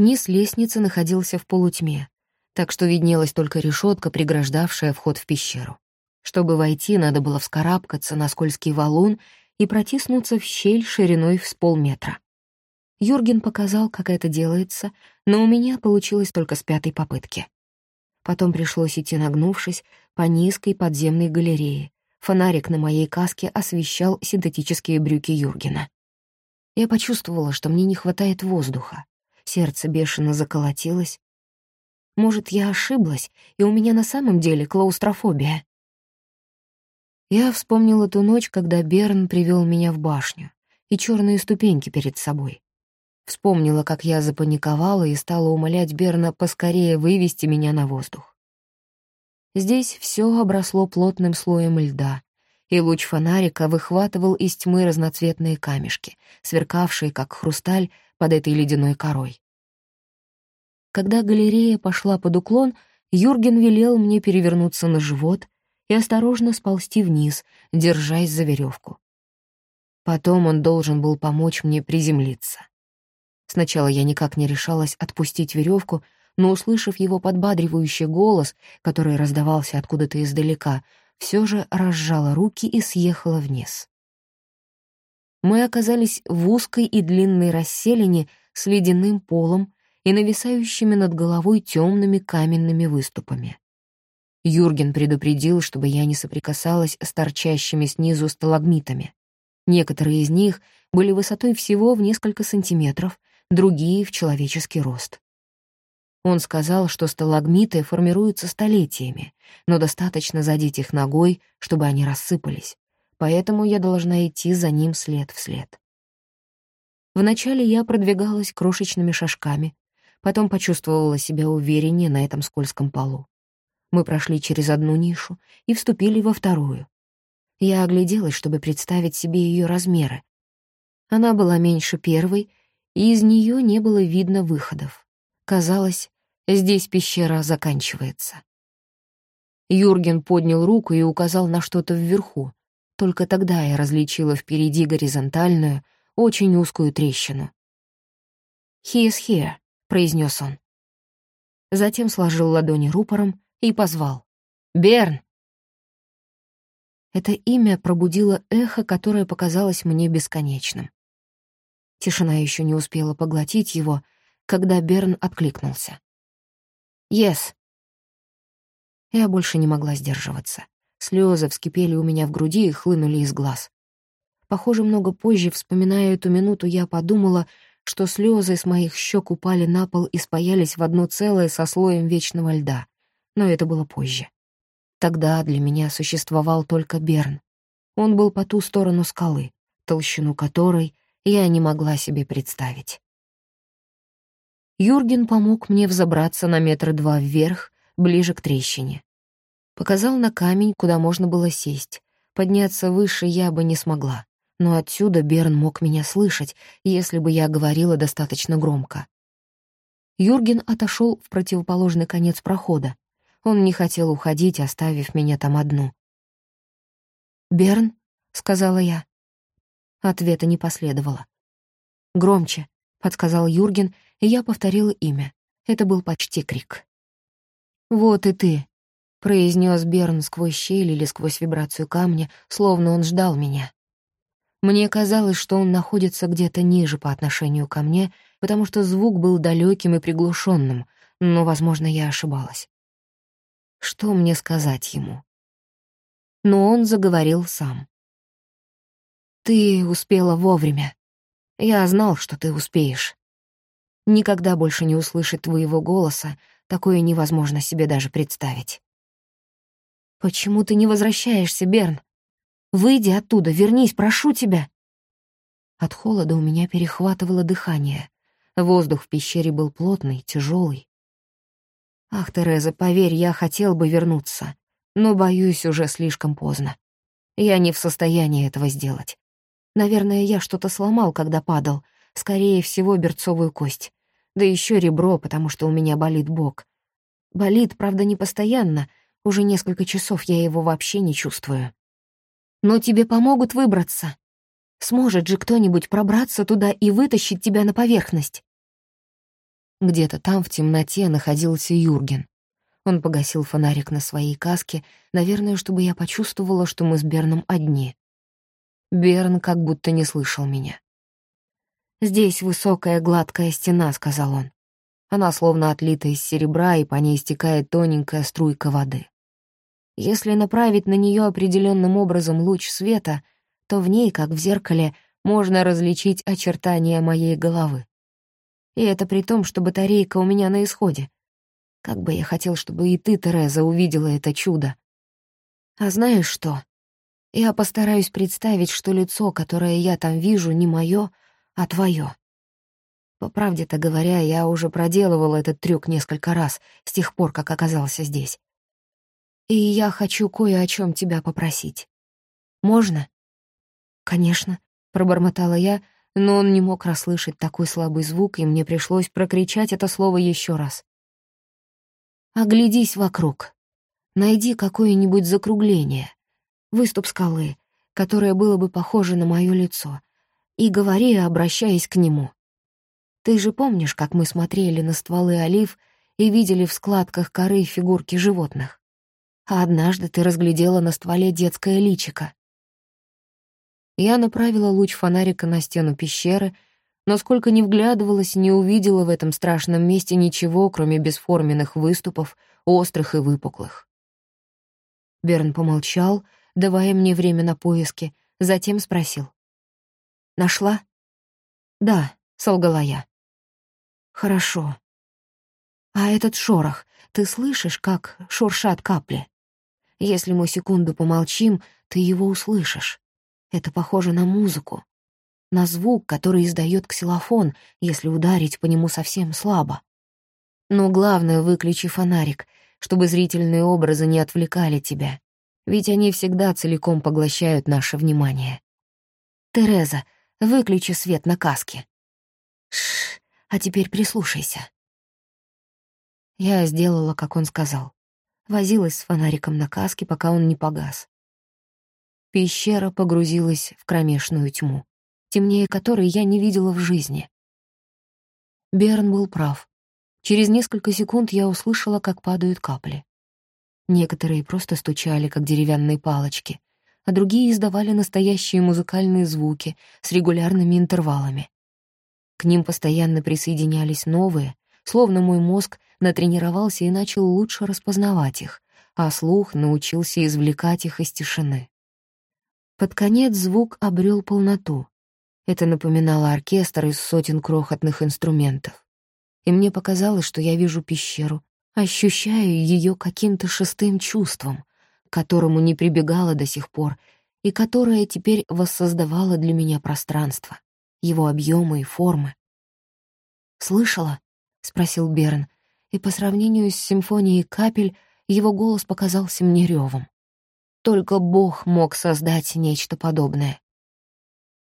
Низ лестницы находился в полутьме, так что виднелась только решетка, преграждавшая вход в пещеру. Чтобы войти, надо было вскарабкаться на скользкий валун и протиснуться в щель шириной в с полметра. Юрген показал, как это делается, но у меня получилось только с пятой попытки. Потом пришлось идти нагнувшись по низкой подземной галерее. Фонарик на моей каске освещал синтетические брюки Юргена. Я почувствовала, что мне не хватает воздуха. Сердце бешено заколотилось. Может, я ошиблась, и у меня на самом деле клаустрофобия? Я вспомнила ту ночь, когда Берн привел меня в башню и черные ступеньки перед собой. Вспомнила, как я запаниковала и стала умолять Берна поскорее вывести меня на воздух. Здесь все обросло плотным слоем льда, и луч фонарика выхватывал из тьмы разноцветные камешки, сверкавшие, как хрусталь, под этой ледяной корой. Когда галерея пошла под уклон, Юрген велел мне перевернуться на живот — и осторожно сползти вниз, держась за веревку. Потом он должен был помочь мне приземлиться. Сначала я никак не решалась отпустить веревку, но, услышав его подбадривающий голос, который раздавался откуда-то издалека, все же разжала руки и съехала вниз. Мы оказались в узкой и длинной расселине с ледяным полом и нависающими над головой темными каменными выступами. Юрген предупредил, чтобы я не соприкасалась с торчащими снизу сталагмитами. Некоторые из них были высотой всего в несколько сантиметров, другие — в человеческий рост. Он сказал, что сталагмиты формируются столетиями, но достаточно задеть их ногой, чтобы они рассыпались, поэтому я должна идти за ним след в след. Вначале я продвигалась крошечными шажками, потом почувствовала себя увереннее на этом скользком полу. Мы прошли через одну нишу и вступили во вторую. Я огляделась, чтобы представить себе ее размеры. Она была меньше первой, и из нее не было видно выходов. Казалось, здесь пещера заканчивается. Юрген поднял руку и указал на что-то вверху. Только тогда я различила впереди горизонтальную, очень узкую трещину. «He is here», — произнес он. Затем сложил ладони рупором и позвал. «Берн!» Это имя пробудило эхо, которое показалось мне бесконечным. Тишина еще не успела поглотить его, когда Берн откликнулся. «Yes». Я больше не могла сдерживаться. Слезы вскипели у меня в груди и хлынули из глаз. Похоже, много позже, вспоминая эту минуту, я подумала, что слезы с моих щек упали на пол и спаялись в одно целое со слоем вечного льда но это было позже. Тогда для меня существовал только Берн. Он был по ту сторону скалы, толщину которой я не могла себе представить. Юрген помог мне взобраться на метр два вверх, ближе к трещине. Показал на камень, куда можно было сесть. Подняться выше я бы не смогла, но отсюда Берн мог меня слышать, если бы я говорила достаточно громко. Юрген отошел в противоположный конец прохода, он не хотел уходить, оставив меня там одну. «Берн?» — сказала я. Ответа не последовало. «Громче», — подсказал Юрген, и я повторила имя. Это был почти крик. «Вот и ты», — произнес Берн сквозь щель или сквозь вибрацию камня, словно он ждал меня. Мне казалось, что он находится где-то ниже по отношению ко мне, потому что звук был далеким и приглушенным, но, возможно, я ошибалась. Что мне сказать ему? Но он заговорил сам. «Ты успела вовремя. Я знал, что ты успеешь. Никогда больше не услышать твоего голоса, такое невозможно себе даже представить. Почему ты не возвращаешься, Берн? Выйди оттуда, вернись, прошу тебя!» От холода у меня перехватывало дыхание. Воздух в пещере был плотный, тяжелый. Ах, Тереза, поверь, я хотел бы вернуться, но, боюсь, уже слишком поздно. Я не в состоянии этого сделать. Наверное, я что-то сломал, когда падал. Скорее всего, берцовую кость. Да еще ребро, потому что у меня болит бок. Болит, правда, не постоянно. Уже несколько часов я его вообще не чувствую. Но тебе помогут выбраться. Сможет же кто-нибудь пробраться туда и вытащить тебя на поверхность? Где-то там в темноте находился Юрген. Он погасил фонарик на своей каске, наверное, чтобы я почувствовала, что мы с Берном одни. Берн как будто не слышал меня. «Здесь высокая гладкая стена», — сказал он. Она словно отлита из серебра, и по ней стекает тоненькая струйка воды. Если направить на нее определенным образом луч света, то в ней, как в зеркале, можно различить очертания моей головы. И это при том, что батарейка у меня на исходе. Как бы я хотел, чтобы и ты, Тереза, увидела это чудо. А знаешь что? Я постараюсь представить, что лицо, которое я там вижу, не мое, а твое. По правде-то говоря, я уже проделывал этот трюк несколько раз с тех пор, как оказался здесь. И я хочу кое о чем тебя попросить. Можно? Конечно, пробормотала я, но он не мог расслышать такой слабый звук, и мне пришлось прокричать это слово еще раз. «Оглядись вокруг. Найди какое-нибудь закругление, выступ скалы, которое было бы похоже на мое лицо, и говори, обращаясь к нему. Ты же помнишь, как мы смотрели на стволы олив и видели в складках коры фигурки животных? А однажды ты разглядела на стволе детское личико. Я направила луч фонарика на стену пещеры, но сколько ни вглядывалась, не увидела в этом страшном месте ничего, кроме бесформенных выступов, острых и выпуклых. Берн помолчал, давая мне время на поиски, затем спросил. «Нашла?» «Да», — солгала я. «Хорошо. А этот шорох, ты слышишь, как шуршат капли? Если мы секунду помолчим, ты его услышишь. Это похоже на музыку, на звук, который издает ксилофон, если ударить по нему совсем слабо. Но главное, выключи фонарик, чтобы зрительные образы не отвлекали тебя, ведь они всегда целиком поглощают наше внимание. Тереза, выключи свет на каске. Шш, а теперь прислушайся. Я сделала, как он сказал. Возилась с фонариком на каске, пока он не погас. Пещера погрузилась в кромешную тьму, темнее которой я не видела в жизни. Берн был прав. Через несколько секунд я услышала, как падают капли. Некоторые просто стучали, как деревянные палочки, а другие издавали настоящие музыкальные звуки с регулярными интервалами. К ним постоянно присоединялись новые, словно мой мозг натренировался и начал лучше распознавать их, а слух научился извлекать их из тишины. Под конец звук обрел полноту. Это напоминало оркестр из сотен крохотных инструментов. И мне показалось, что я вижу пещеру, ощущаю ее каким-то шестым чувством, к которому не прибегала до сих пор, и которое теперь воссоздавало для меня пространство, его объемы и формы. «Слышала?» — спросил Берн, и по сравнению с симфонией капель его голос показался мне ревом. Только Бог мог создать нечто подобное.